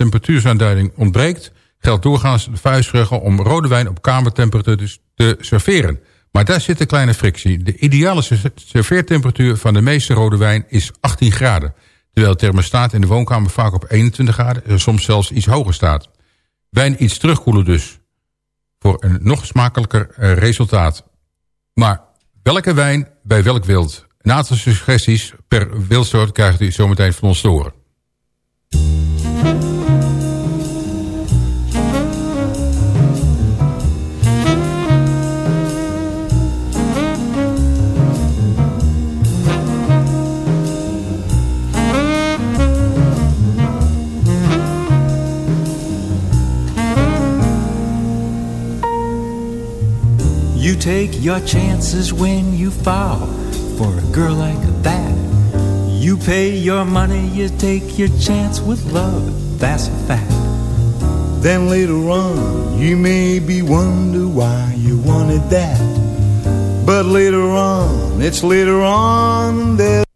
temperatuursaanduiding ontbreekt... geldt doorgaans de vuistregel om rode wijn op kamertemperatuur te serveren. Maar daar zit een kleine frictie. De ideale serveertemperatuur van de meeste rode wijn is 18 graden... terwijl het thermostaat in de woonkamer vaak op 21 graden... en soms zelfs iets hoger staat. Wijn iets terugkoelen dus. Voor een nog smakelijker eh, resultaat. Maar welke wijn bij welk wild? Een aantal suggesties per wildsoort krijgt u zometeen van ons te horen. You take your chances when you fall for a girl like that. You pay your money, you take your chance with love, that's a fact. Then later on, you maybe wonder why you wanted that. But later on, it's later on that.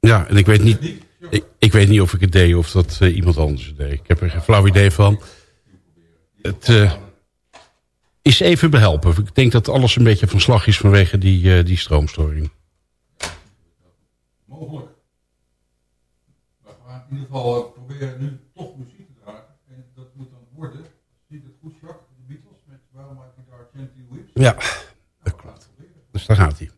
Ja, en ik weet niet, ik, ik weet niet of ik het deed of dat uh, iemand anders het deed. Ik heb er geen flauw idee van. Het uh, is even behelpen. Ik denk dat alles een beetje van slag is vanwege die, uh, die stroomstoring. Mogelijk. We gaan in ieder geval proberen nu toch muziek te dragen. En dat moet dan worden, ziet het goed, Jacques, de Beatles met Well My Guitar Gently Weeps. Ja, dat klopt. Dus daar gaat hij.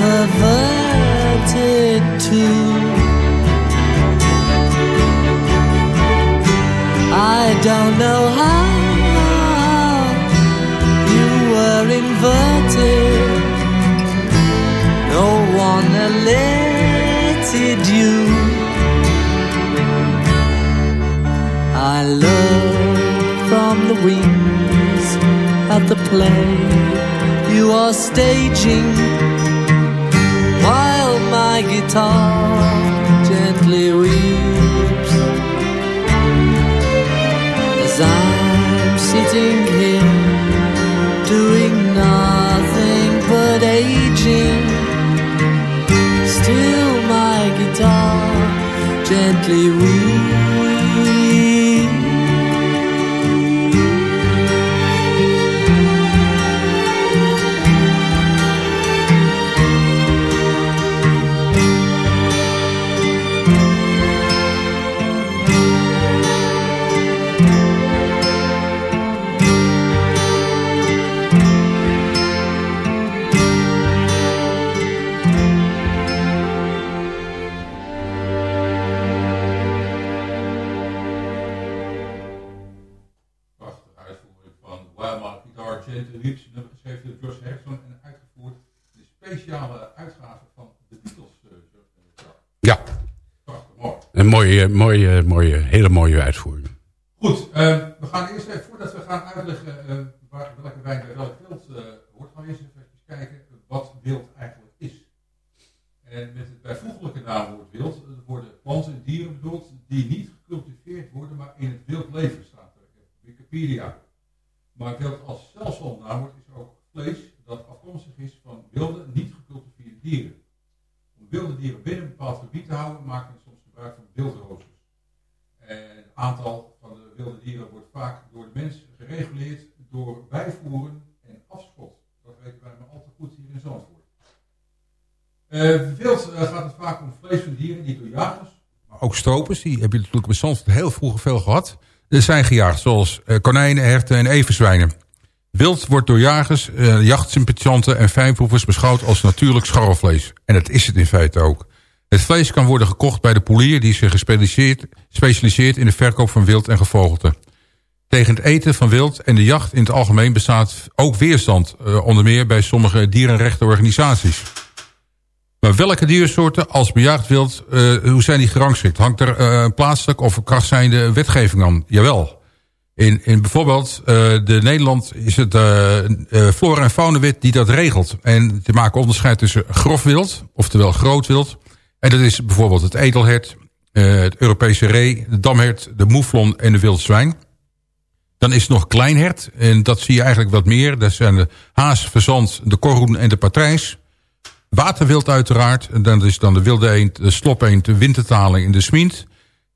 Perverted too. I don't know how you were inverted, no one alerted you. I look from the wings at the play you are staging guitar gently weeps as I'm sitting here doing nothing but aging. Still, my guitar gently weeps. Mooie, mooie, mooie, hele mooie uitvoering. Goed, we gaan eerst even, voordat we gaan uitleggen waar, welke wijn bij welk wild hoort, gaan we eerst even kijken wat wild eigenlijk is. En met het bijvoeglijke naamwoord wild worden planten en dieren bedoeld die niet gecultiveerd worden, maar in het wild leven staat er. Wikipedia. Maar wild als naamwoord is ook vlees dat afkomstig is van wilde, niet gecultiveerde dieren. Om wilde dieren binnen een bepaald gebied te houden, maken gebruik van wildroosters. En het aantal van de wilde dieren wordt vaak door de mens gereguleerd door bijvoeren en afschot. Dat weten wij maar al te goed hier in Zandvoort. Uh, wild uh, gaat het vaak om vlees van dieren die door jagers, maar ook stropers, die heb je natuurlijk bij Zandvoort heel vroeger veel gehad, er zijn gejaagd, zoals uh, konijnen, herten en everzwijnen. Wild wordt door jagers, jachtsympathisanten en fijnproevers beschouwd als natuurlijk scharrelvlees. En dat is het in feite ook. Het vlees kan worden gekocht bij de polier die zich specialiseert in de verkoop van wild en gevogelte. Tegen het eten van wild en de jacht in het algemeen bestaat ook weerstand, uh, onder meer bij sommige dierenrechtenorganisaties. Maar welke diersoorten als bejaagd wild, uh, hoe zijn die gerangschikt? Hangt er uh, plaatselijk of krachtzijnde wetgeving aan? Jawel. In, in bijvoorbeeld de Nederland is het flora- en faunawet die dat regelt. En te maken onderscheid tussen grof wild, oftewel groot wild. En dat is bijvoorbeeld het edelhert, het Europese ree, de damhert, de moeflon en de wildzwijn. Dan is nog kleinhert. En dat zie je eigenlijk wat meer. Dat zijn de haas, verzand, de korhoen en de patrijs. Waterwild uiteraard. En dat is dan de wilde eend, de slopeend, de wintertaling en de smint.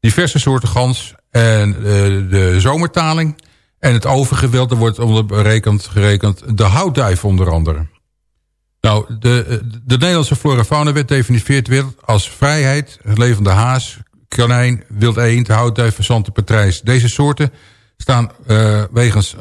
Diverse soorten gans. En uh, de zomertaling. En het overige wild, wordt onder berekend, gerekend de houtduif onder andere. Nou, de, de Nederlandse flora fauna wet definieert wild als vrijheid, levende haas, konijn, wild eend, houtduif, verzante patrijs. Deze soorten staan uh, wegens uh,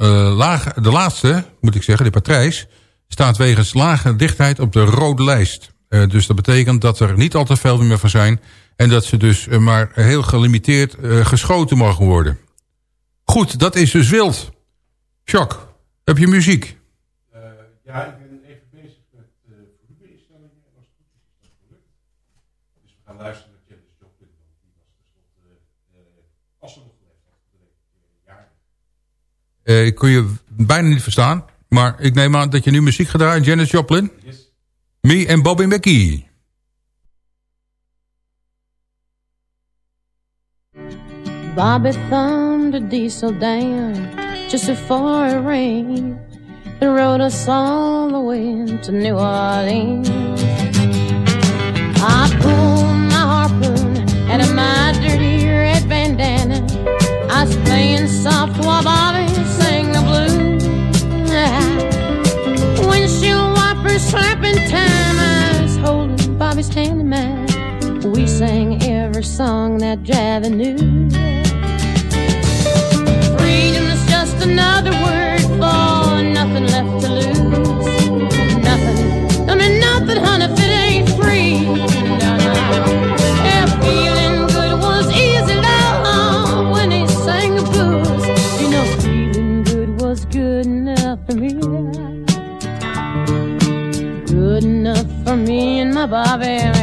de laatste, moet ik zeggen, de patrijs staat wegens lage dichtheid op de rode lijst. Uh, dus dat betekent dat er niet al te veel meer van zijn... en dat ze dus maar heel gelimiteerd geschoten mogen worden. Goed, dat is dus wild. Jacques, heb je muziek? ja, ik ben even bezig met uh, volumeinstellingen. Als het goed is, is dat gelukt. Dus we gaan luisteren naar Janis Joplin. Want die was tenslotte, als ze nog geleefd had, jaren. Ik kon je bijna niet verstaan. Maar ik neem aan dat je nu muziek gaat draaien. Janis Joplin? Yes. Me en Bobby McGee. Bobby thumbed a diesel down just before it rained and rode us all the way to New Orleans. I pulled my harpoon out of my dirty red bandana. I was playing soft while Bobby slapping time. I was holding Bobby's hand in mine. We sang every song that Javi knew. Freedom is just another word for nothing left to lose. Me and my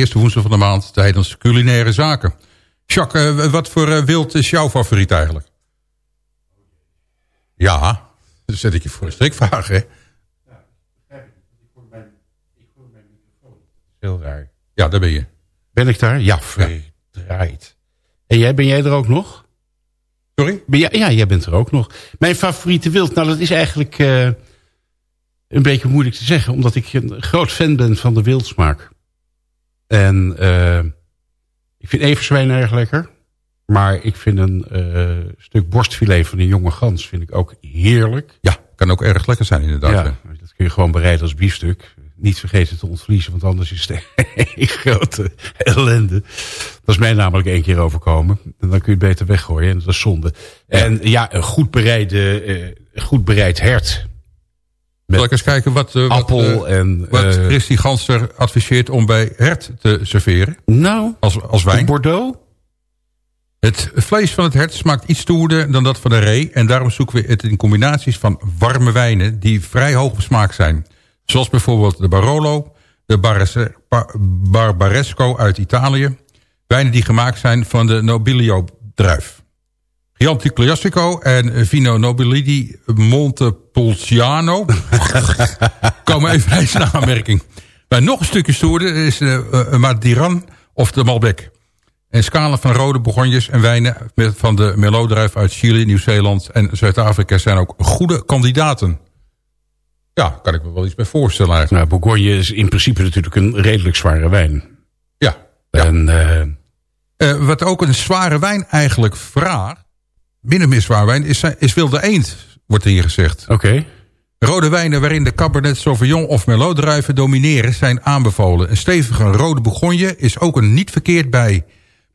eerste woensdag van de maand tijdens culinaire zaken. Jacques, uh, wat voor uh, wild is jouw favoriet eigenlijk? Ja, dan zet ik je voor een strikvraag, hè? Ja, ik hoor mijn, ik hoor mijn microfoon. Heel raar. Ja, daar ben je. Ben ik daar? Ja, verdraaid. En jij, ben jij er ook nog? Sorry? Ben jij, ja, jij bent er ook nog. Mijn favoriete wild, nou dat is eigenlijk uh, een beetje moeilijk te zeggen. Omdat ik een groot fan ben van de wildsmaak. En uh, ik vind everzwijn erg lekker. Maar ik vind een uh, stuk borstfilet van een jonge gans vind ik ook heerlijk. Ja, kan ook erg lekker zijn inderdaad. Ja, dat kun je gewoon bereiden als biefstuk. Niet vergeten te ontvliezen, want anders is het een grote ellende. Dat is mij namelijk één keer overkomen. En dan kun je het beter weggooien en dat is zonde. En ja, een goed, bereide, uh, goed bereid hert zal ik eens kijken wat, uh, appel wat, uh, en, wat uh, Christy Ganster adviseert om bij hert te serveren? Nou, als, als wijn. Bordeaux? Het vlees van het hert smaakt iets stoerder dan dat van de ree. En daarom zoeken we het in combinaties van warme wijnen die vrij hoog op smaak zijn. Zoals bijvoorbeeld de Barolo, de Barese, Bar, Barbaresco uit Italië. Wijnen die gemaakt zijn van de Nobilio druif. Chianti Classico en Vino Nobilidi Montepulciano. komen even eens in aanmerking. Bij nog een stukje stoerder is de uh, Madiran of de Malbec. En scala van rode bourgognes en wijnen met, van de Merlot-druif uit Chili, Nieuw-Zeeland en Zuid-Afrika zijn ook goede kandidaten. Ja, kan ik me wel iets bij voorstellen eigenlijk. Nou, Bourgogne is in principe natuurlijk een redelijk zware wijn. Ja. En. Uh, uh, wat ook een zware wijn eigenlijk vraagt, minder meer zwaar wijn, is, is wilde eend, wordt hier gezegd. Oké. Okay. Rode wijnen waarin de Cabernet Sauvignon of Merlot druiven domineren zijn aanbevolen. Een stevige rode Bourgogne is ook een niet verkeerd bij.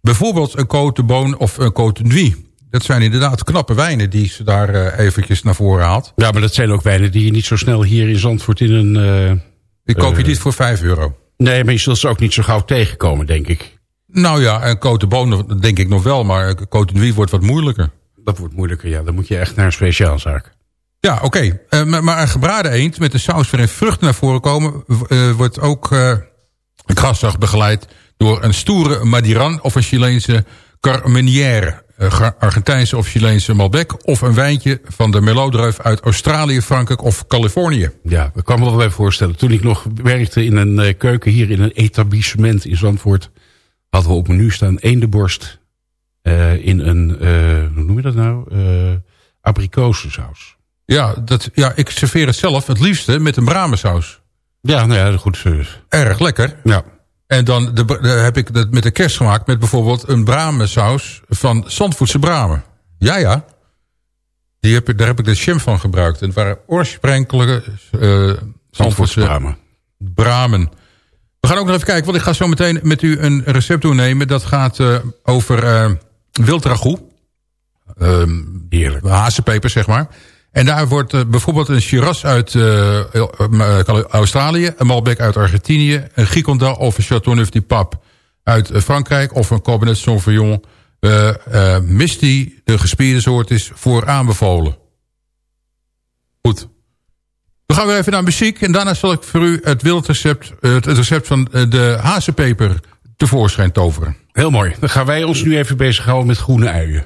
Bijvoorbeeld een Côte de of een Côte de Nuit. Dat zijn inderdaad knappe wijnen die ze daar uh, eventjes naar voren haalt. Ja, maar dat zijn ook wijnen die je niet zo snel hier in Zandvoort in een... Uh, die koop je uh, niet voor 5 euro. Nee, maar je zult ze ook niet zo gauw tegenkomen, denk ik. Nou ja, een Côte de Beaune denk ik nog wel, maar Côte de Nuit wordt wat moeilijker dat wordt moeilijker. Ja, dan moet je echt naar een speciaalzaak. Ja, oké. Okay. Uh, maar, een gebraden eend met een saus waarin vruchten naar voren komen... Uh, wordt ook uh, begeleid door een stoere Madiran... of een Chileense Carmenière. Argentijnse of Chileense Malbec... of een wijntje van de Merlot-druif uit Australië, Frankrijk of Californië. Ja, dat kan me wel bij voorstellen. Toen ik nog werkte in een keuken hier in een etablissement in Zandvoort... hadden we op menu staan eendenborst uh, in een, uh, hoe noem je dat nou? Uh, abrikozensaus. Ja, dat, ja, ik serveer het zelf het liefste met een bramensaus. Ja, nou ja, goed. Erg lekker. Ja. En dan de, de, heb ik dat met de kerst gemaakt met bijvoorbeeld een bramensaus van Zandvoetse bramen. Ja, ja. Die heb, daar heb ik de jam van gebruikt. En het waren oorspronkelijke uh, Zandvoetse bramen. bramen. We gaan ook nog even kijken, want ik ga zo meteen met u een recept doornemen. Dat gaat uh, over uh, wild ragout. ehm, Heerlijk. hazenpeper, zeg maar. En daar wordt eh, bijvoorbeeld een Shiraz uit eh, eh, Australië... een Malbec uit Argentinië... een Giconda of een Chateauneuf du Pape uit Frankrijk... of een Cabernet Sauvignon... eh, eh, Misty, de gespierde soort, is voor aanbevolen. Goed. We gaan weer even naar muziek... en daarna zal ik voor u het wildrecept... het recept van de hazenpeper tevoorschijn toveren. Heel mooi. Dan gaan wij ons nu even bezighouden met groene uien.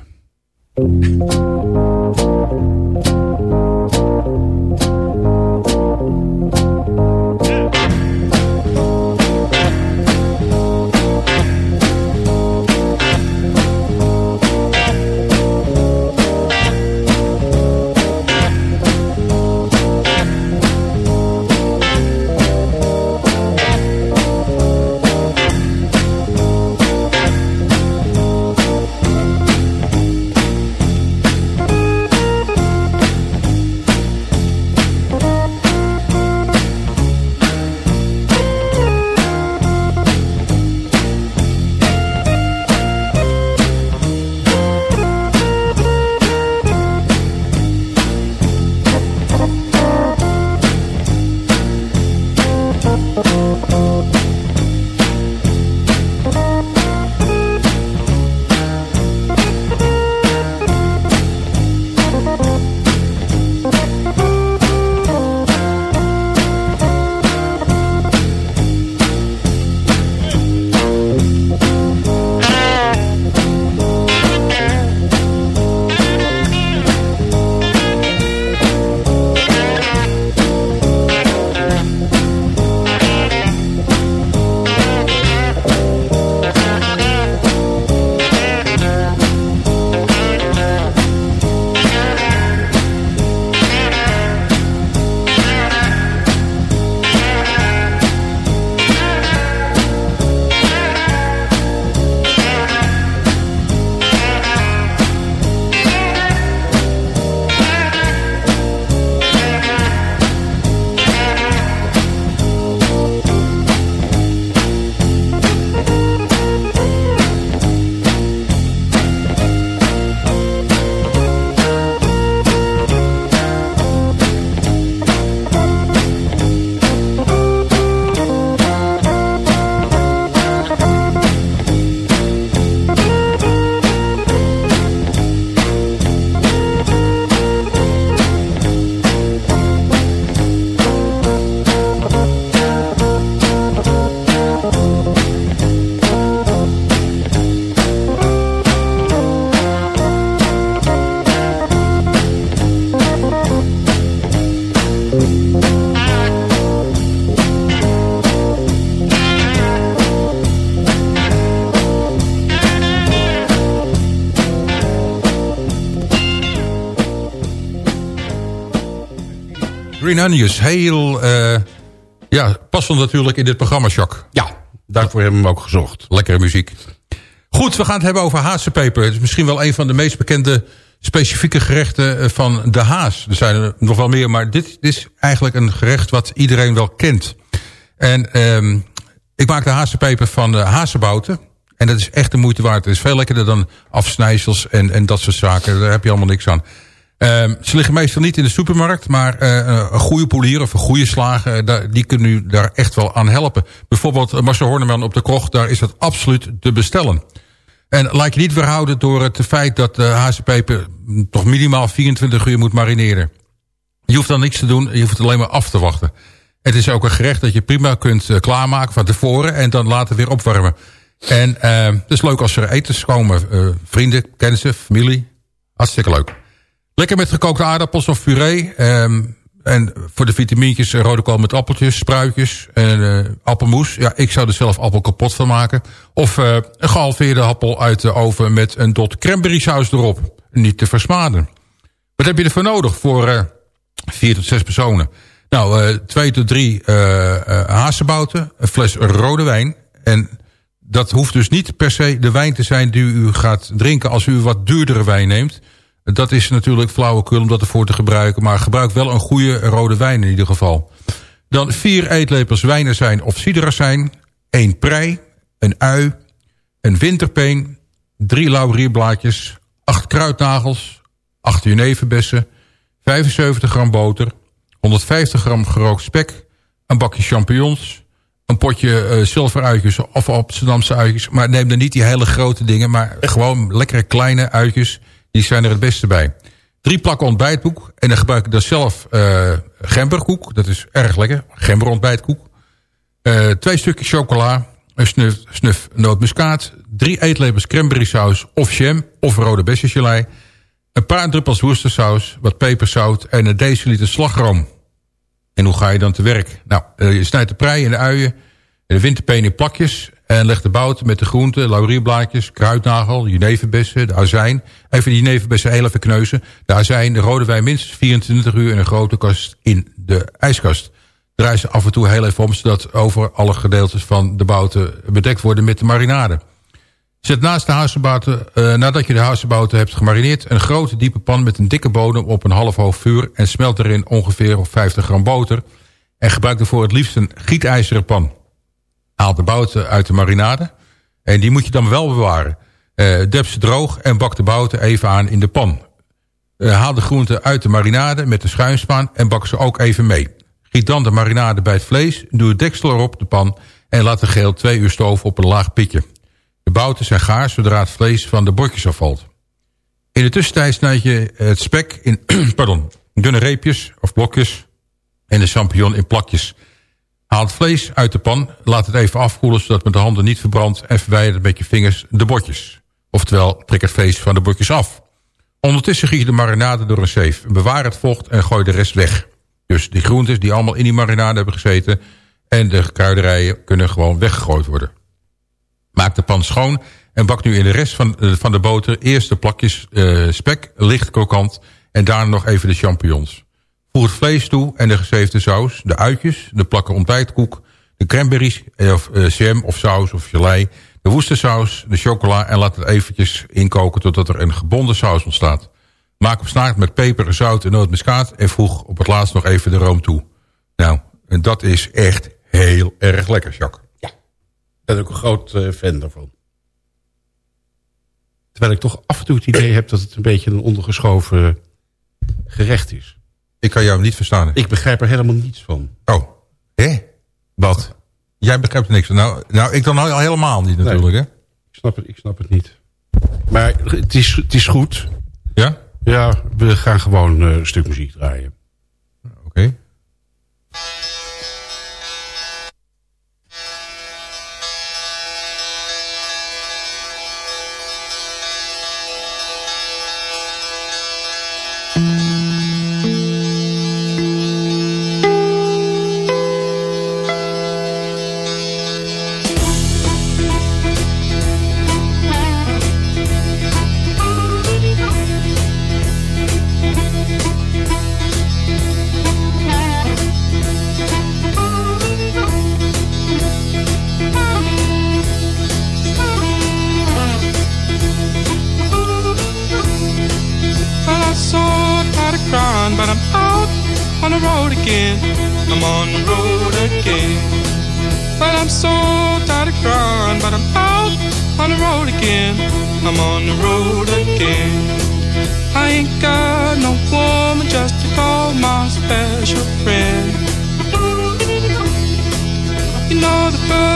Green Onions, heel eh, ja, passend natuurlijk in dit programma, Jacques. Ja, daarvoor hebben we hem ook gezocht. Lekkere muziek. Goed, we gaan het hebben over hazenpeper. Het is misschien wel een van de meest bekende specifieke gerechten eh, van de haas. Er zijn er nog wel meer, maar dit, is eigenlijk een gerecht wat iedereen wel kent. En ehm, ik maak de hazenpeper van de hazenbouten. En dat is echt de moeite waard. Het is veel lekkerder dan afsnijsels en, en dat soort zaken. Daar heb je allemaal niks aan. Um, ze liggen meestal niet in de supermarkt, maar uh, een goede polier of een goede slager, uh, daar, die kunnen u daar echt wel aan helpen. Bijvoorbeeld uh, Marcel Horneman op de krocht, daar is dat absoluut te bestellen. En laat je niet weerhouden door het feit dat de hazenpeper toch minimaal 24 uur moet marineren. Je hoeft dan niks te doen, je hoeft alleen maar af te wachten. Het is ook een gerecht dat je prima kunt klaarmaken van tevoren en dan later weer opwarmen. En het is leuk als er etens komen, vrienden, kennissen, familie. Hartstikke leuk. Lekker met gekookte aardappels of puree. Um, en voor de vitamintjes rode kool met appeltjes, spruitjes en uh, appelmoes. Ja, ik zou er zelf appel kapot van maken. Of uh, een gehalveerde appel uit de oven met een dot cranberry saus erop. Niet te versmaden. Wat heb je ervoor nodig voor vier tot zes personen? Nou, twee tot drie hazenbouten, een fles rode wijn. En dat hoeft dus niet per se de wijn te zijn die u gaat drinken als u wat duurdere wijn neemt. Dat is natuurlijk flauwekul om dat ervoor te gebruiken. Maar gebruik wel een goede rode wijn in ieder geval. Dan vier eetlepels wijnazijn of ciderazijn. één prei, een ui, een winterpeen, drie laurierblaadjes, 8 kruidnagels, 8 jeneverbessen, 75 gram boter, 150 gram gerookt spek, een bakje champignons, een potje uh, zilveruitjes of Amsterdamse uitjes. Maar neem dan niet die hele grote dingen, maar gewoon lekkere kleine uitjes. Die zijn er het beste bij. Drie plakken ontbijtkoek. En dan gebruik ik dan zelf uh, gemberkoek. Dat is erg lekker. Gember ontbijtkoek. Uh, twee stukjes chocola. Een snuf, snuf nootmuskaat. Drie eetlepels cranberry saus of jam of rode bessengelei. Een paar druppels worcestersaus. Wat peperzout en een deciliter slagroom. En hoe ga je dan te werk? Nou, uh, je snijdt de prei en de uien. En de winterpeen in plakjes. En leg de bout met de groenten, laurierblaadjes, kruidnagel, jeneverbessen, de azijn. Even die jeneverbessen heel even kneuzen. De azijn, de rode wijn minstens 24 uur in een grote kast in de ijskast. Draai ze af en toe heel even om, zodat over alle gedeeltes van de bouten bedekt worden met de marinade. Zet naast de hazenbouten, uh, nadat je de hazenbouten hebt gemarineerd... een grote diepe pan met een dikke bodem op een half hoog vuur... en smelt erin ongeveer 50 gram boter. En gebruik ervoor het liefst een gietijzeren pan. Haal de bouten uit de marinade. En die moet je dan wel bewaren. Uh, dep ze droog en bak de bouten even aan in de pan. Uh, haal de groenten uit de marinade met de schuimspaan en bak ze ook even mee. Giet dan de marinade bij het vlees, doe het deksel erop de pan... en laat de geel twee uur stoven op een laag pitje. De bouten zijn gaar zodra het vlees van de bordjes afvalt. In de tussentijd snijd je het spek in pardon, dunne reepjes of blokjes... en de champignon in plakjes... Haal het vlees uit de pan, laat het even afkoelen... zodat met de handen niet verbrandt... en verwijder met je vingers de bordjes. Oftewel, prik het vlees van de bordjes af. Ondertussen giet je de marinade door een zeef. Bewaar het vocht en gooi de rest weg. Dus die groentes die allemaal in die marinade hebben gezeten... en de kruiderijen kunnen gewoon weggegooid worden. Maak de pan schoon en bak nu in de rest van, uh, van de boter... eerst de plakjes uh, spek, licht krokant... en daarna nog even de champignons. Voeg het vlees toe en de gezeefde saus, de uitjes, de plakken ontbijtkoek... de cranberries, of uh, jam of saus of gelei... de woestersaus, de chocola en laat het eventjes inkoken... totdat er een gebonden saus ontstaat. Maak op snaak met peper, zout en nootmuskaat... en voeg op het laatst nog even de room toe. Nou, en dat is echt heel erg lekker, Jacques. Ja, ik ben ook een groot uh, fan daarvan. Terwijl ik toch af en toe het idee heb... dat het een beetje een ondergeschoven gerecht is. Ik kan jou niet verstaan. Ik begrijp er helemaal niets van. Oh, hè? Wat? Jij begrijpt er niks van. Nou, nou ik dan al helemaal niet natuurlijk, nee, hè? Ik snap, het, ik snap het niet. Maar het is, het is goed. Ja? Ja, we gaan gewoon uh, een stuk muziek draaien. Oké. Okay.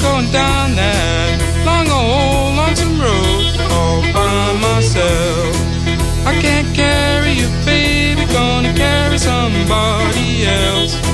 going down that long old lonesome road all by myself. I can't carry you, baby, gonna carry somebody else.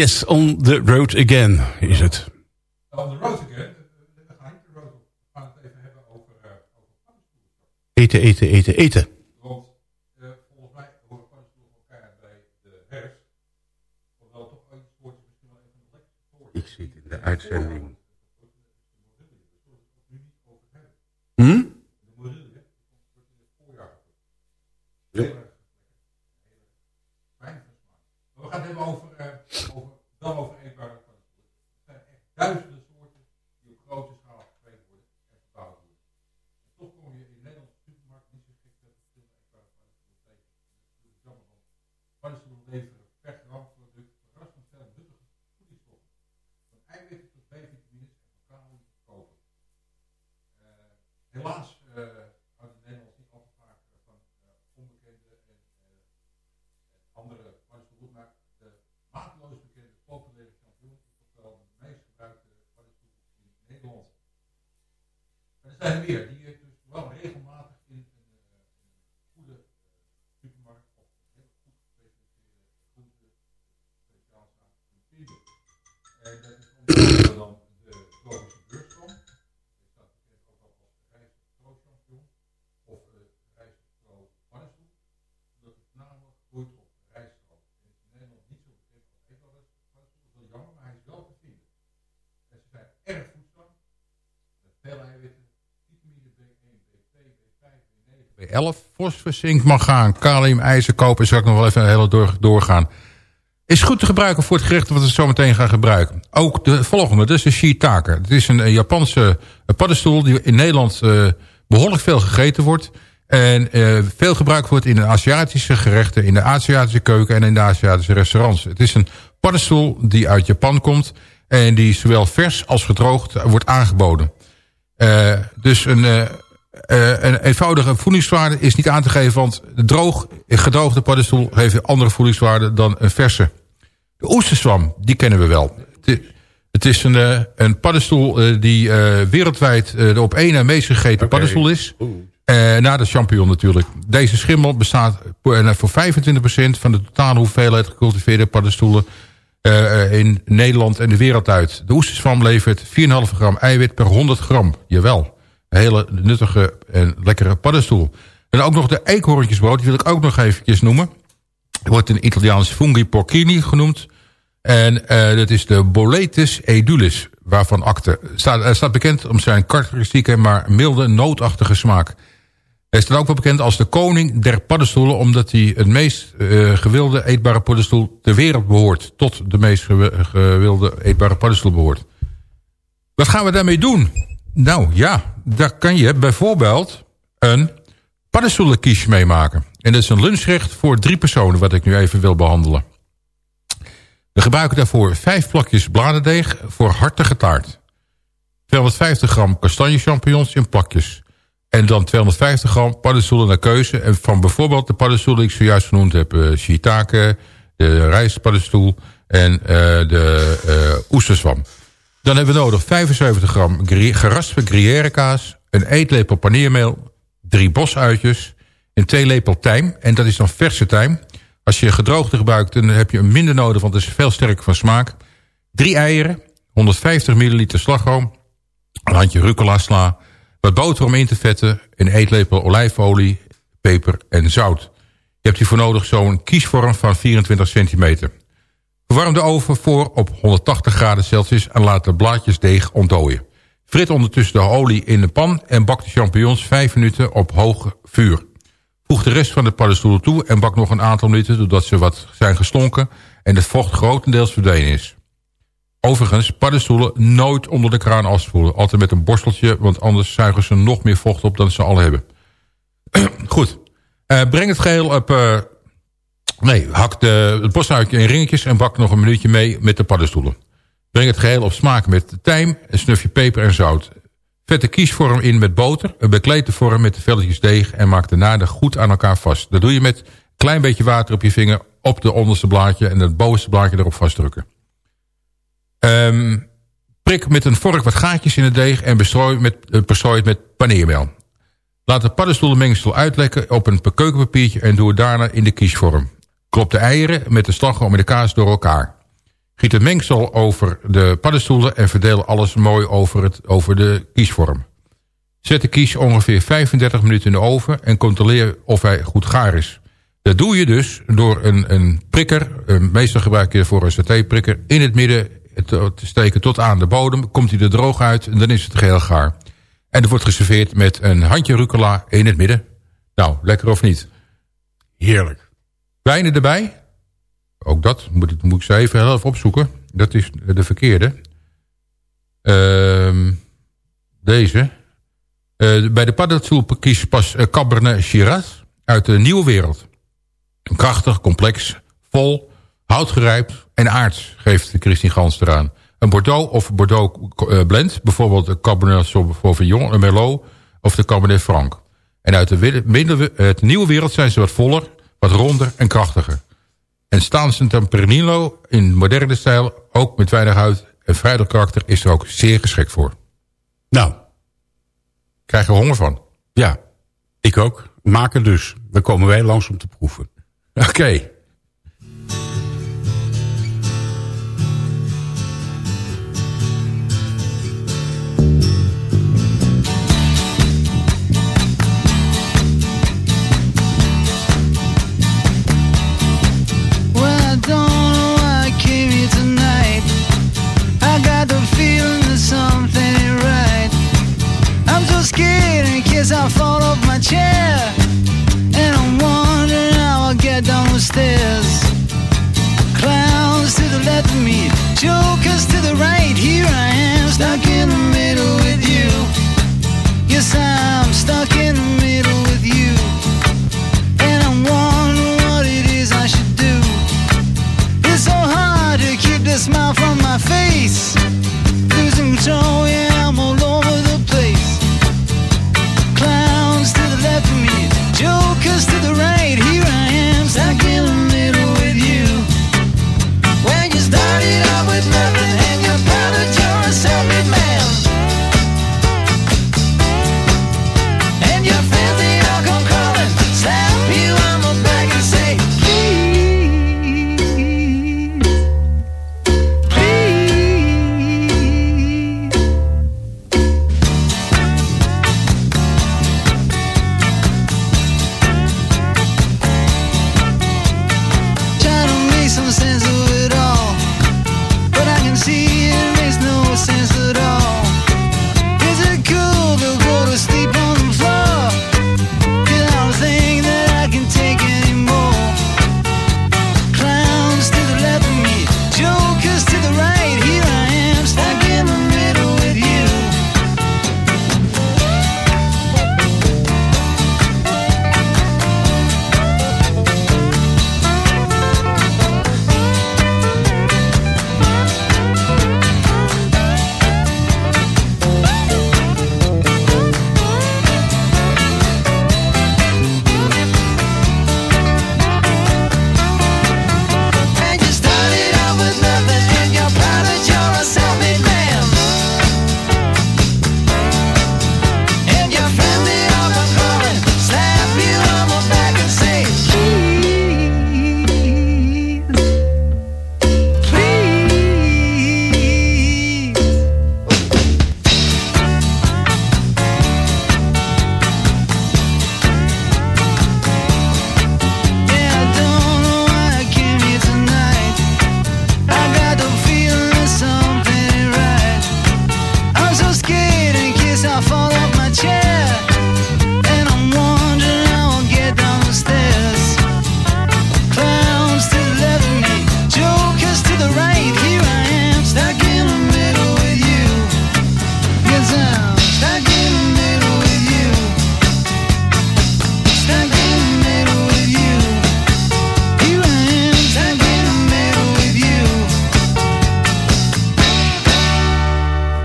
Yes, on the road again is het. On the road again, eh, eh, we gaan niet de road op. We gaan het even hebben over, eh over paddenstoelen. Eten, eten, eten, eten. Want eh, volgens mij horen paddenstoelen van elkaar bij de herfst. Hoewel toch ooit wordt het misschien wel even een lekkerste voor. Ik zit in de uitzending. nu niet over hebben. Hm? De morille, hè, die komt in het voorjaar. Ja. Heel erg lekker. Heel erg fijn van smaak. Maar we gaan het hebben over, eh, over wel over eetbare paddenstoelen. Er zijn echt duizenden soorten die op grote schaal gekweekt worden en verbouwd worden. En toch kom je in de Nederlandse supermarkt niet zo gek veel verschillende eetbare paddenstoelen tegen. Dat is natuurlijk jammer, want paddenstoelen leveren per gram product verrassend veel nuttige voedingsstoffen. Van eiwitten tot B-vitamines en van kalium tot koper. Eh, helaas eh houdt het Nederlands niet al te vaak eh, van eh, onbekende en, eh, en andere paddenstoelen, maar de maatloos bekende populaire champignon is toch wel de meest gebruikte paddenstoel in Nederland. Maar er zijn er meer die je dus wel regelmatig in een, eh, een goede eh, supermarkt of een heel goed gespecialiseerde groente speciaalzaak kunt vinden. En dat is onder andere dan de Tropische beurskwam. Die staat bekend ook wel als rijststro-champignon of uh, rijststro-paddenstoel. Omdat het namelijk groeit op rijststro. En is in Nederland niet zo bekend als eetbare paddenstoel. Dat is wel jammer, maar hij is wel te vinden. En ze zijn erg voedzaam. Met veel eiwitten, vitamine B1, B2, B5, B9, B11, fosfor, zink, mangaan, kalium, ijzer, koper. Zal ik nog wel even een hele door, doorgaan. Is goed te gebruiken voor het gerecht wat we zo meteen gaan gebruiken. Ook de volgende, dat is de shiitake. Het is een, Japanse paddenstoel die in Nederland eh, behoorlijk veel gegeten wordt. En eh, veel gebruikt wordt in de Aziatische gerechten, in de Aziatische keuken en in de Aziatische restaurants. Het is een paddenstoel die uit Japan komt en die zowel vers als gedroogd wordt aangeboden. Eh, dus een, eh, een eenvoudige voedingswaarde is niet aan te geven, want droog, gedroogde paddenstoel heeft andere voedingswaarde dan een verse. De oesterzwam, die kennen we wel. Het, is een, eh, een paddenstoel eh, die wereldwijd de op één na meest gegeten paddenstoel is. Na de champignon natuurlijk. Deze schimmel bestaat voor, eh, voor 25% van de totale hoeveelheid gecultiveerde paddenstoelen in Nederland en de wereld uit. De oestersvam levert 4,5 gram eiwit per 100 gram. Jawel, hele nuttige en lekkere paddenstoel. En ook nog de eekhoorntjesbrood, die wil ik ook nog eventjes noemen. Er wordt een Italiaanse fungi porcini genoemd. En uh, dat is de Boletus edulis, waarvan akte. Staat, staat bekend om zijn karakteristieke, maar milde, nootachtige smaak. Hij staat ook wel bekend als de koning der paddenstoelen... omdat hij het meest uh, gewilde eetbare paddenstoel ter wereld behoort. Tot de meest gewilde eetbare paddenstoel behoort. Wat gaan we daarmee doen? Nou ja, daar kan je bijvoorbeeld een paddenstoelenkies mee maken. En dat is een lunchrecht voor drie personen... wat ik nu even wil behandelen. We gebruiken daarvoor vijf plakjes bladerdeeg voor hartige taart. 250 gram kastanje champignons in plakjes... En dan 250 gram paddenstoelen naar keuze. En van bijvoorbeeld de paddenstoelen die ik zojuist genoemd heb. Uh, shiitake, de rijstpaddenstoel en uh, de uh, oesterzwam. Dan hebben we nodig 75 gram geraspte gruyère kaas. Een eetlepel paneermeel. Drie bosuitjes. Een twee lepel tijm. En dat is dan verse tijm. Als je gedroogde gebruikt, dan heb je een minder nodig. Want het is veel sterker van smaak. Drie eieren. 150 milliliter slagroom. Een handje rucola sla wat boter om in te vetten, een eetlepel olijfolie, peper en zout. Je hebt hiervoor nodig zo'n kiesvorm van 24 centimeter. Verwarm de oven voor op 180 graden Celsius en laat de blaadjes deeg ontdooien. Frit ondertussen de olie in de pan en bak de champignons 5 minuten op hoog vuur. Voeg de rest van de paddenstoelen toe en bak nog een aantal minuten... doordat ze wat zijn geslonken en het vocht grotendeels verdwenen is. Overigens, paddenstoelen nooit onder de kraan afspoelen. Altijd met een borsteltje, want anders zuigen ze nog meer vocht op dan ze al hebben. Goed. Uh, breng het geheel op... Uh, nee, hak de, het in ringetjes en bak nog een minuutje mee met de paddenstoelen. Breng het geheel op smaak met tijm, een snufje peper en zout. Vet de kiesvorm in met boter, bekleed de vorm met de velletjes deeg... en maak de naden goed aan elkaar vast. Dat doe je met een klein beetje water op je vinger... op de onderste blaadje en het bovenste blaadje erop vastdrukken. Um, prik met een vork wat gaatjes in het deeg en bestrooi met, uh, het met paneermeel. Laat de paddenstoelenmengsel uitlekken op een keukenpapiertje en doe het daarna in de kiesvorm. Klop de eieren met de slagroom en de kaas door elkaar. Giet het mengsel over de paddenstoelen en verdeel alles mooi over, het, over de kiesvorm. Zet de kies ongeveer 35 minuten in de oven en controleer of hij goed gaar is. Dat doe je dus door een, een prikker, meestal gebruik je voor een satéprikker, in het midden te steken tot aan de bodem. Komt hij er droog uit en dan is het geheel gaar. En het wordt geserveerd met een handje rucola in het midden. Nou, lekker of niet? Heerlijk. Wijnen erbij. Ook dat moet, ik, moet ik even even opzoeken. Dat is de verkeerde. Uh, deze. Uh, bij de paddenstoel kies pas uh, Cabernet Shiraz uit de nieuwe wereld. Krachtig, complex, vol, houtgerijpt, en aards geeft Christine Gans eraan. Een Bordeaux of Bordeaux uh, blend, bijvoorbeeld de Cabernet Sauvignon, een Merlot of de Cabernet Franc. En uit de het nieuwe wereld zijn ze wat voller, wat ronder en krachtiger. En staan ze Tempranillo in moderne stijl, ook met weinig huid en vrijdag karakter, is er ook zeer geschikt voor. Nou. Krijg je honger van? Ja, ik ook. Maak het dus. Dan komen wij langs om te proeven. Oké. Okay. I fall off my chair. And I'm wondering how I get down the stairs. Clowns to the left of me, jokers to the right. Here I am, stuck in the middle with you. Yes, I'm stuck in.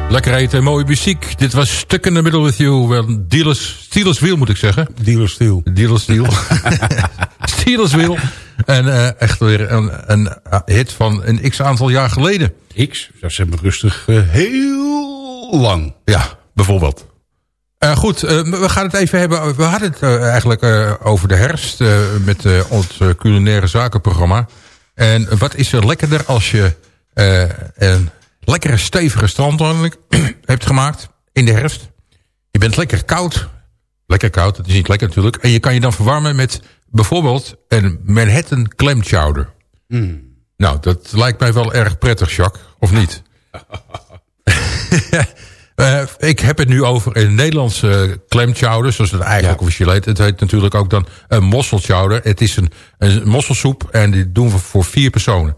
Lekker eten, mooie muziek. Dit was Stuck in the Middle with You. Wel, Dealers, Steelers Wheel moet ik zeggen. Dealer Steel. Dealers Wheel. Steelers Wheel. En uh, echt weer een, een hit van een x-aantal jaar geleden. X, dat is maar rustig uh, heel lang. Ja, bijvoorbeeld. Uh, goed, we gaan het even hebben. We hadden het eigenlijk over de herfst met ons culinaire zakenprogramma. En wat is er lekkerder als je een lekkere stevige strandwandeling hebt gemaakt in de herfst. Je bent lekker koud. Lekker koud, dat is niet lekker natuurlijk. En je kan je dan verwarmen met bijvoorbeeld een Manhattan clam chowder. Mm. Nou, dat lijkt mij wel erg prettig, Jacques. Of niet? uh, ik heb het nu over een Nederlandse clam chowder, zoals het eigenlijk ja. officieel heet. Het heet natuurlijk ook dan een mosselchowder. Het is een, een mosselsoep en die doen we voor vier personen.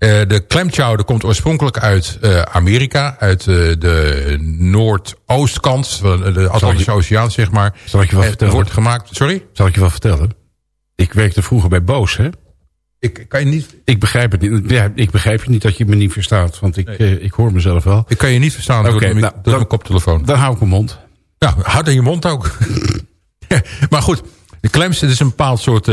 Uh, de clam chowder komt oorspronkelijk uit uh, Amerika, uit uh, de noordoostkant van de Atlantische Oceaan, zeg maar. Zal ik je wel vertellen? wordt gemaakt, sorry? Zal ik je wel vertellen? Ik werkte vroeger bij Boos, hè? Ik, kan je niet... ik begrijp het niet. Ja, ik begrijp niet dat je me niet verstaat, want ik, nee. ik hoor mezelf wel. Ik kan je niet verstaan door, okay, nou, door mijn koptelefoon. Dan hou ik mijn mond. Nou, houd in je mond ook. maar goed, de clams, het is een bepaald soort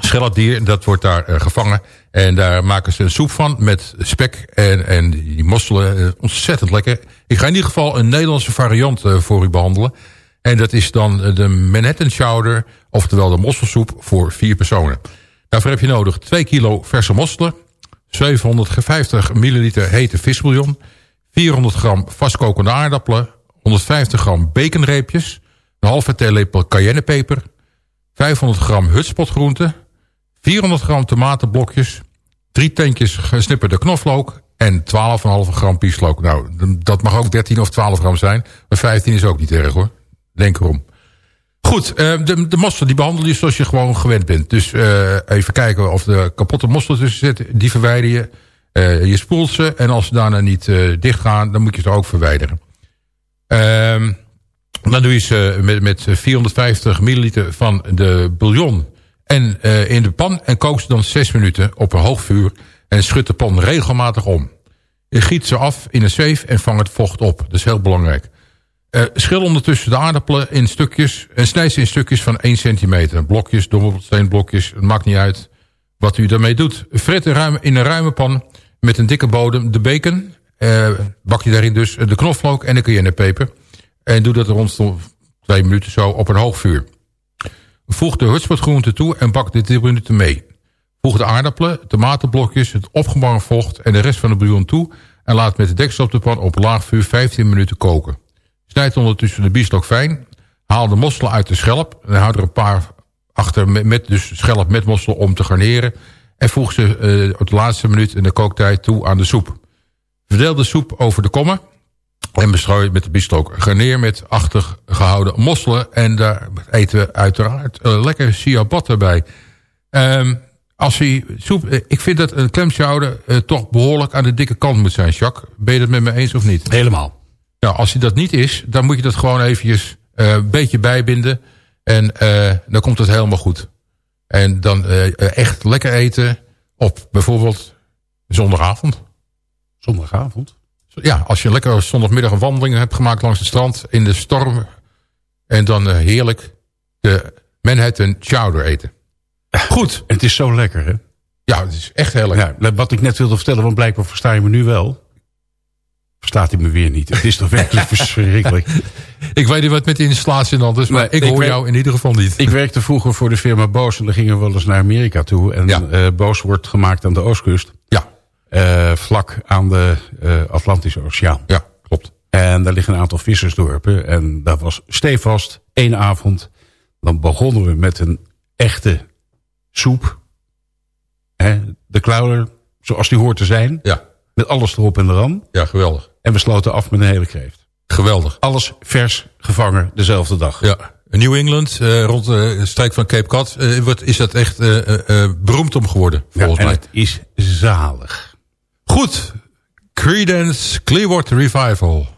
schelpdier. Dat wordt daar uh, gevangen. En daar maken ze een soep van met spek en, en die mosselen. Uh, ontzettend lekker. Ik ga in ieder geval een Nederlandse variant uh, voor u behandelen. En dat is dan de Manhattan Chowder. Oftewel de mosselsoep voor vier personen. Daarvoor heb je nodig 2 kilo verse mosselen. 750 milliliter hete visbouillon. 400 gram vastkokende aardappelen. 150 gram baconreepjes. Een halve theelepel cayennepeper. 500 gram hutspotgroenten. 400 gram tomatenblokjes, drie tankjes gesnipperde knoflook en 12,5 gram pieslook. Nou, dat mag ook 13 of 12 gram zijn, maar 15 is ook niet erg hoor. Denk erom. Goed, uh, de, de mossel die behandel je zoals je gewoon gewend bent. Dus uh, even kijken of de kapotte mossel tussen zit. Die verwijder je. Uh, je spoelt ze en als ze daarna niet dicht gaan, dan moet je ze ook verwijderen. Ehm, dan doe je ze met, met 450 milliliter van de bouillon en uh, in de pan en kook ze dan 6 minuten op een hoog vuur en schud de pan regelmatig om. Je giet ze af in een zeef en vang het vocht op. Dat is heel belangrijk. Uh, schil ondertussen de aardappelen in stukjes en snijd ze in stukjes van 1 centimeter. Blokjes, dobbelsteenblokjes, het maakt niet uit wat u daarmee doet. Frit in een ruime pan met een dikke bodem de bacon. Uh, bak je daarin dus de knoflook en de cayennepeper. En doe dat rond twee minuten zo op een hoog vuur. Voeg de hutspotgroenten toe en bak dit 10 minuten mee. Voeg de aardappelen, tomatenblokjes, het opgewarmd vocht en de rest van de bouillon toe... en laat met de deksel op de pan op laag vuur 15 minuten koken. Snijd ondertussen de bieslook fijn. Haal de mosselen uit de schelp en houd er een paar achter met, dus schelp met mosselen om te garneren... en voeg ze uh, op de laatste minuut in de kooktijd toe aan de soep. Verdeel de soep over de kommen en bestrooi met de bieslook. Garneer met achtig gehouden mosselen. En daar eten we uiteraard uh, lekker ciabat erbij. Um, als hij soep, eh, ik vind dat een klemschouder uh, toch behoorlijk aan de dikke kant moet zijn, Jacques. Ben je dat met me eens of niet? Helemaal. Ja, als hij dat niet is, dan moet je dat gewoon eventjes uh, een beetje bijbinden. En dan komt het helemaal goed. En dan echt lekker eten op bijvoorbeeld zondagavond. Zondagavond? Ja, als je lekker zondagmiddag een wandeling hebt gemaakt langs het strand in de storm. En dan uh, heerlijk de Manhattan Chowder eten. Goed. Het is zo lekker, hè? Ja, het is echt heel lekker. Ja, wat ik net wilde vertellen, want blijkbaar versta je me nu wel. Verstaat hij me weer niet. Het is toch werkelijk verschrikkelijk. Ik weet niet wat met de installatie in hand is, maar ik hoor jou in ieder geval niet. Ik werkte vroeger voor de firma Boos en dan gingen we wel eens naar Amerika toe. En ja. uh, Boos wordt gemaakt aan de oostkust. Uh, vlak aan de uh, Atlantische Oceaan. Ja, klopt. En daar liggen een aantal vissersdorpen. En dat was stevast één avond. Dan begonnen we met een echte soep. Hè, de klauwer, zoals die hoort te zijn. Ja. Met alles erop en eraan. Ja, geweldig. En we sloten af met een hele kreeft. Geweldig. Alles vers gevangen dezelfde dag. Ja. New England, uh, rond de strijk van Cape Cod, wordt, is dat echt beroemd om geworden, volgens ja, en mij. het is zalig. Goed, Creedence Clearwater Revival.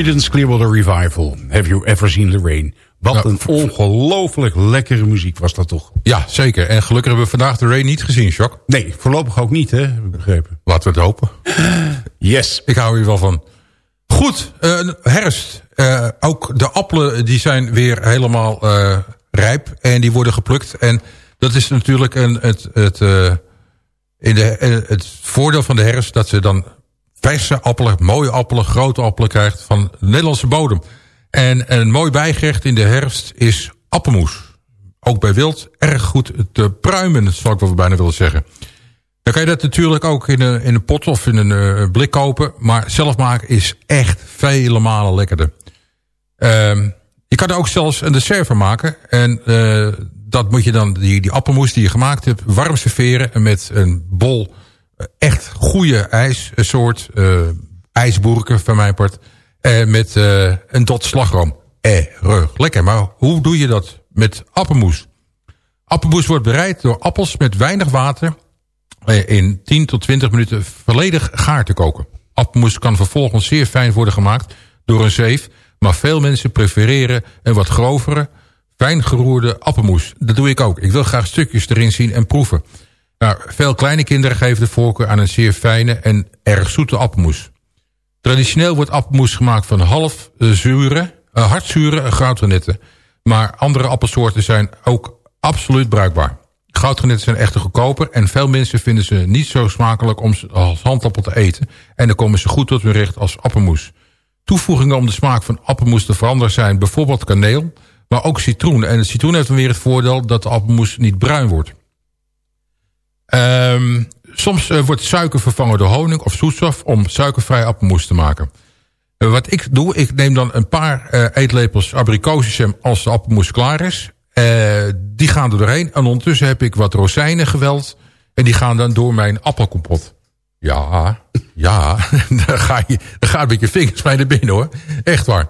Creedence Clearwater Revival. Have you ever seen the rain? Wat Nou, een ongelooflijk lekkere muziek was dat toch? Ja, zeker. En gelukkig hebben we vandaag de Ray niet gezien, Jacques. Nee, voorlopig ook niet, hè? Heb ik begrepen. Laten we het hopen. Yes. Ik hou hier wel van. Goed, eh, herfst. Eh, ook de appelen die zijn weer helemaal eh, rijp. En die worden geplukt. En dat is natuurlijk een, het, het, in de, het voordeel van de herfst... dat ze dan verse appelen, mooie appelen, grote appelen krijgt... van de Nederlandse bodem. En een mooi bijgerecht in de herfst is appelmoes. Ook bij wild erg goed te pruimen, zal ik wel bijna willen zeggen. Dan kan je dat natuurlijk ook in een, in een pot of in een eh, blik kopen. Maar zelf maken is echt vele malen lekkerder. Ehm, je kan er ook zelfs een dessert van maken. En eh, dat moet je dan, die, die appelmoes die je gemaakt hebt, warm serveren. En met een bol echt goede ijs, een soort eh ijsboerken van mijn part. Eh, met eh, een dot slagroom. Erg lekker. Maar hoe doe je dat met appelmoes? Appelmoes wordt bereid door appels met weinig water eh, in 10 tot 20 minuten volledig gaar te koken. Appelmoes kan vervolgens zeer fijn worden gemaakt door een zeef... maar veel mensen prefereren een wat grovere, fijn geroerde appelmoes. Dat doe ik ook. Ik wil graag stukjes erin zien en proeven. Nou, veel kleine kinderen geven de voorkeur aan een zeer fijne en erg zoete appelmoes. Traditioneel wordt appelmoes gemaakt van half eh, zure, uh, hardzure goudrenetten. Maar andere appelsoorten zijn ook absoluut bruikbaar. Goudrenetten zijn echter goedkoper en veel mensen vinden ze niet zo smakelijk om ze als handappel te eten. En dan komen ze goed tot hun recht als appelmoes. Toevoegingen om de smaak van appelmoes te veranderen zijn bijvoorbeeld kaneel, maar ook citroen. En het citroen heeft dan weer het voordeel dat de appelmoes niet bruin wordt. Um, soms uh, wordt suiker vervangen door honing of zoetstof om suikervrij appelmoes te maken. Uh, wat ik doe, ik neem dan een paar uh, eetlepels abrikozenjam als de appelmoes klaar is. die gaan er doorheen en ondertussen heb ik wat rozijnen geweld en die gaan dan door mijn appelkompot. Ja, ja, daar ga je, daar gaat met je vingers bij naar binnen hoor. Echt waar.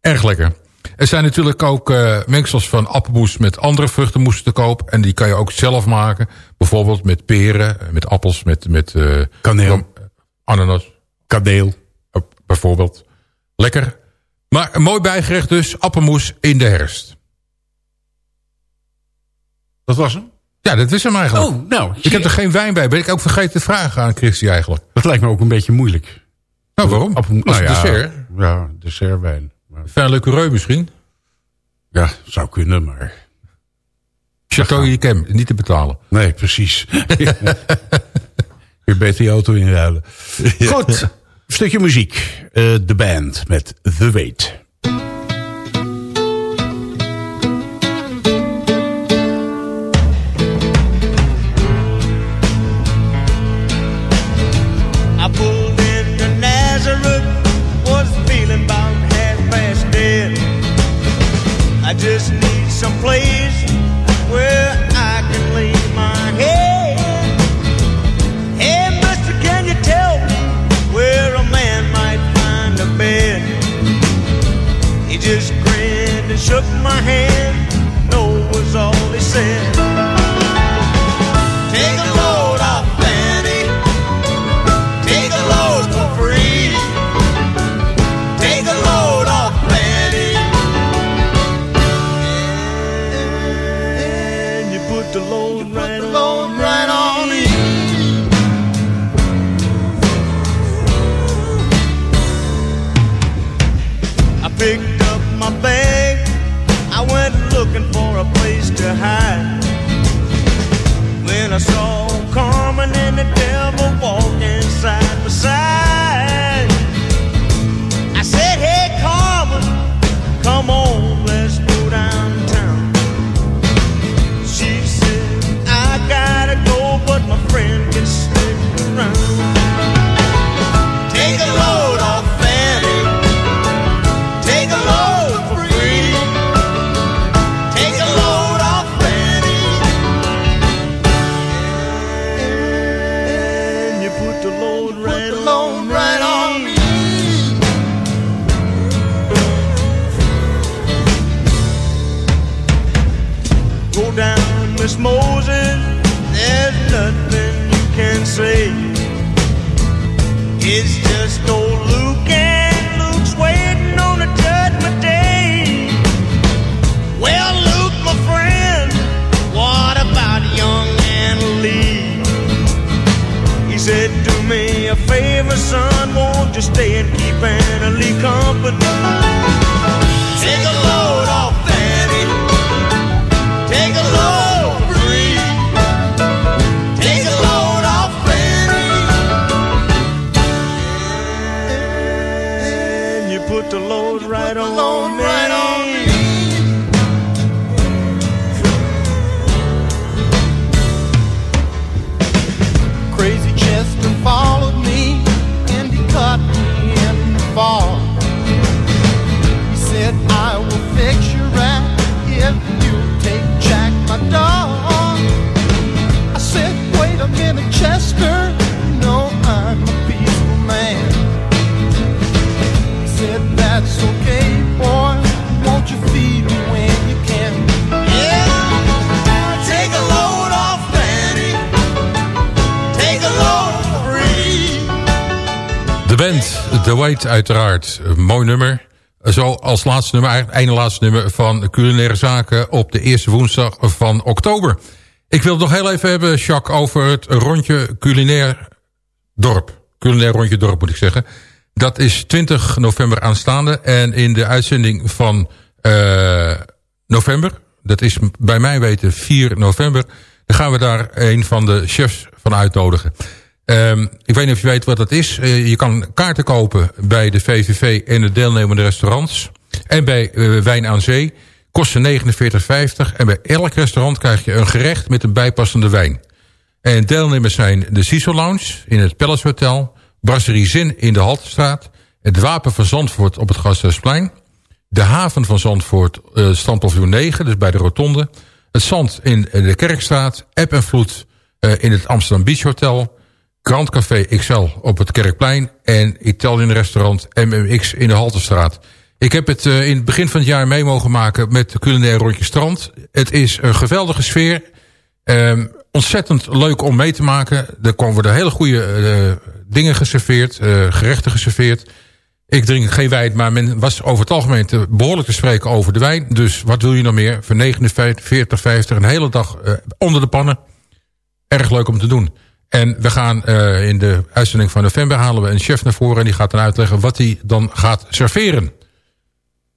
Erg lekker. Er zijn natuurlijk ook uh, mengsels van appelmoes met andere vruchtenmoes te koop. En die kan je ook zelf maken. Bijvoorbeeld met peren, met appels, met... met uh, Kaneel. Ananas. Kadeel. Uh, bijvoorbeeld. Lekker. Maar een mooi bijgerecht dus. Appelmoes in de herfst. Dat was hem? Ja, dat is hem eigenlijk. Oh, nou. Ik heb er geen wijn bij. Ben ik ook vergeten te vragen aan Christy eigenlijk. Dat lijkt me ook een beetje moeilijk. Nou, waarom? Appel, Als nou, ja, dessert? Ja, dessertwijn. Maar... Fin Le Cureux misschien? Ja, zou kunnen, maar... Chateau Yquem, niet te betalen. Nee, precies. Je beter je auto inruilen. Goed, stukje muziek. Uh, de band met The Wait. The Wait uiteraard. Mooi nummer. Zo als laatste nummer, eigenlijk ene laatste nummer van culinaire zaken op de eerste woensdag van oktober. Ik wil het nog heel even hebben, Jacques, over het rondje culinair dorp. Culinair rondje dorp moet ik zeggen. Dat is 20 november aanstaande. En in de uitzending van eh, november, dat is bij mij weten 4 november... dan gaan we daar een van de chefs van uitnodigen. Ehm, ik weet niet of je weet wat dat is. Eh, je kan kaarten kopen bij de VVV en de deelnemende restaurants. En bij eh, Wijn aan Zee. Kosten 49,50. En bij elk restaurant krijg je een gerecht met een bijpassende wijn. En deelnemers zijn de Cecil Lounge in het Palace Hotel. Brasserie Zin in de Haltestraat. Het Wapen van Zandvoort op het Gasthuisplein. De haven van Zandvoort, uh, standpavioen 9, dus bij de Rotonde. Het Zand in de Kerkstraat. App en Vloed in het Amsterdam Beach Hotel. Grand Café XL op het Kerkplein. En Italian restaurant MMX in de Haltestraat. Ik heb het uh, in het begin van het jaar mee mogen maken met de culinair rondje strand. Het is een geweldige sfeer. Um, ontzettend leuk om mee te maken. Er worden hele goede uh, dingen geserveerd, uh, gerechten geserveerd. Ik drink geen wijn, maar men was over het algemeen behoorlijk te spreken over de wijn. Dus wat wil je nog meer? Voor 49, 50, een hele dag onder de pannen. Erg leuk om te doen. En we gaan uh, in de uitzending van november halen we een chef naar voren... en die gaat dan uitleggen wat hij dan gaat serveren.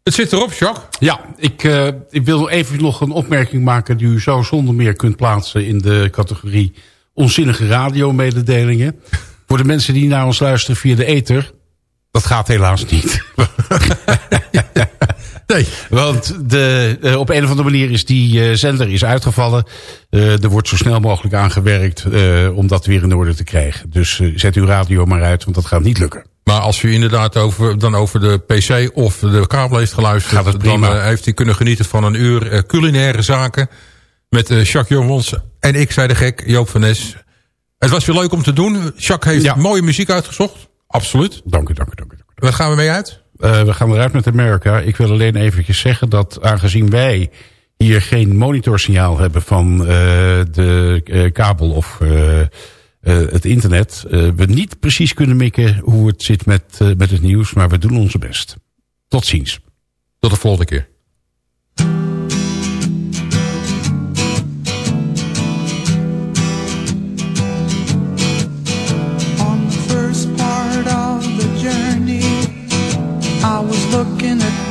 Het zit erop, Jacques. Ja, ik, uh, ik wil even nog een opmerking maken... die u zo zonder meer kunt plaatsen in de categorie... onzinnige radiomededelingen. Voor de mensen die naar ons luisteren via de ether... dat gaat helaas niet. Nee, want de, uh, op een of andere manier is die uh, zender is uitgevallen. Uh, er wordt zo snel mogelijk aangewerkt om dat weer in orde te krijgen. Dus zet uw radio maar uit, want dat gaat niet lukken. Maar als u inderdaad over, dan over de pc of de kabel heeft geluisterd... Gaat dan heeft u kunnen genieten van een uur culinaire zaken... met Jacques Jongens en ik, zei de gek, Joop van Nes. Het was weer leuk om te doen. Jacques heeft ja. mooie muziek uitgezocht. Absoluut. Dank u, dank u, dank u. Wat gaan we mee uit? Uh, we gaan eruit met Amerika. Ik wil alleen eventjes zeggen dat aangezien wij hier geen monitorsignaal hebben van uh, de uh, kabel of het internet... we niet precies kunnen mikken hoe het zit met, met het nieuws, maar we doen onze best. Tot ziens. Tot de volgende keer.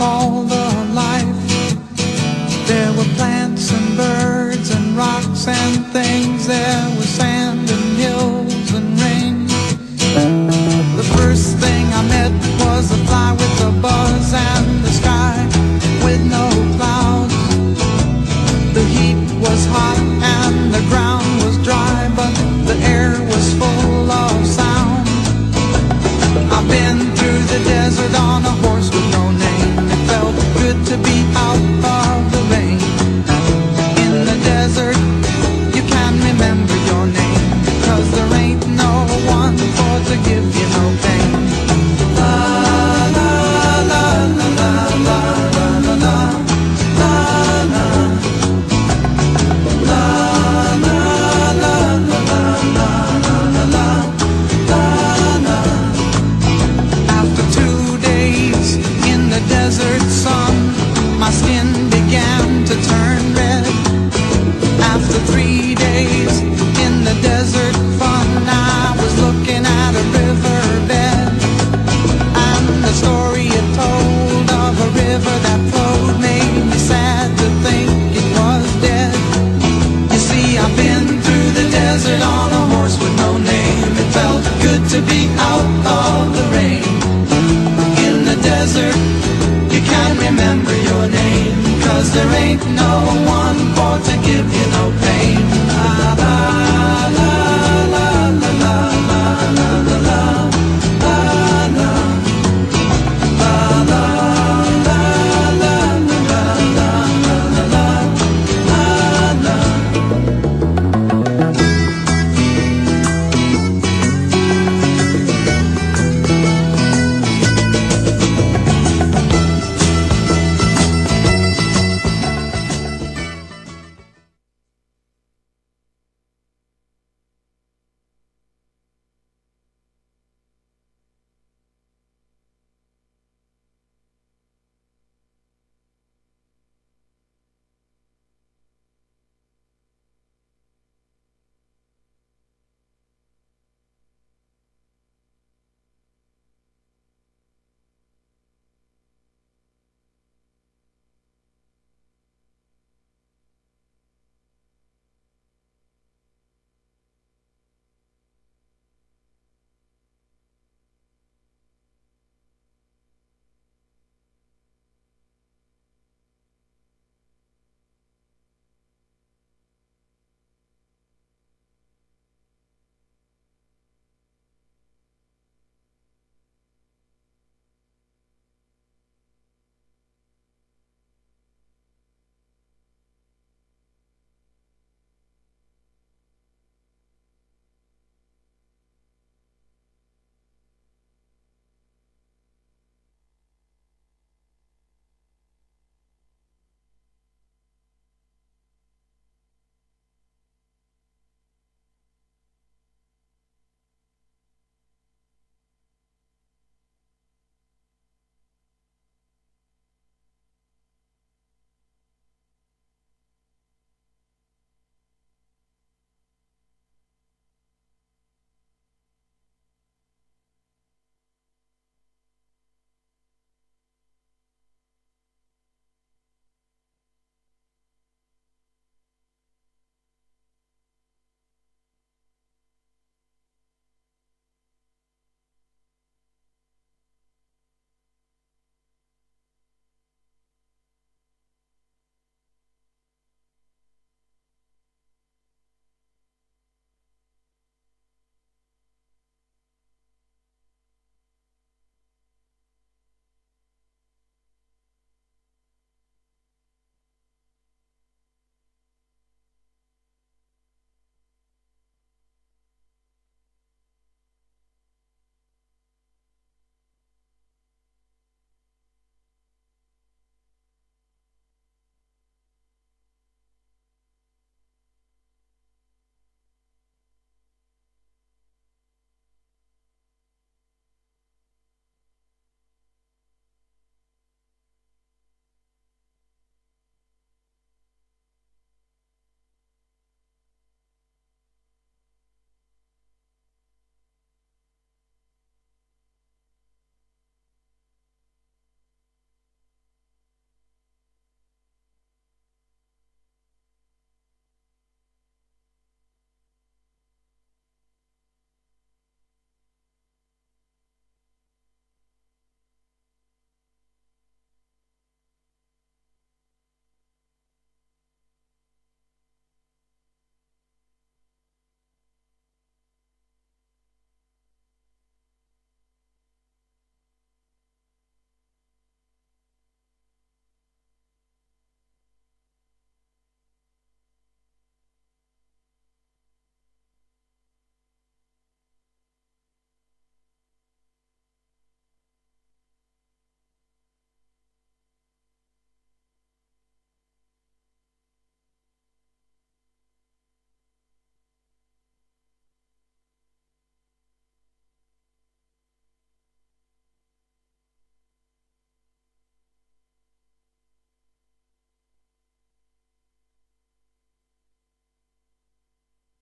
all the life. There were plants and birds and rocks and things. There was sand and hills and rain. The first thing I met was a fly with a buzz.